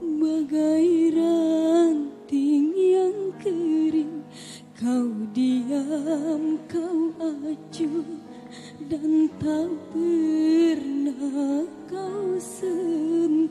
bagai ranting yang kering kau diam kau acuh dan tak pernah kau sembuh.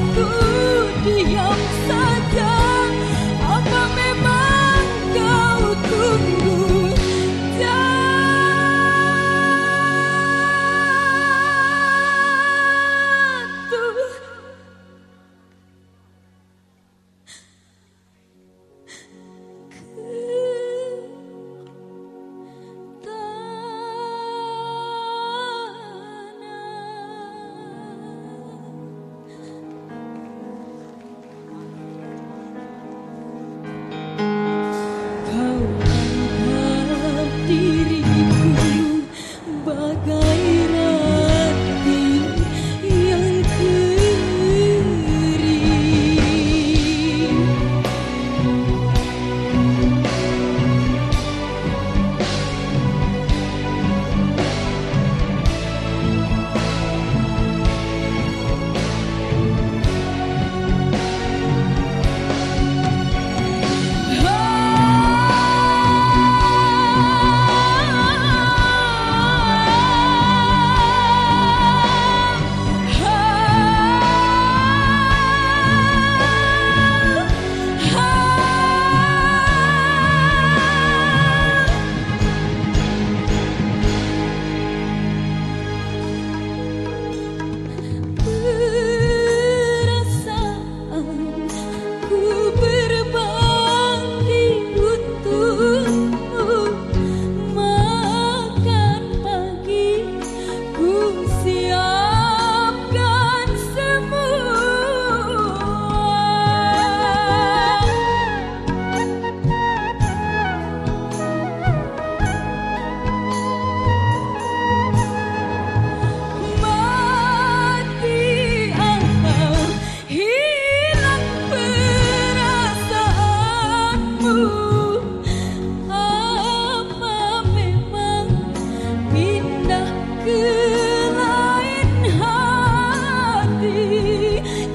aku diam saja.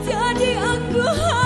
jadi aku harus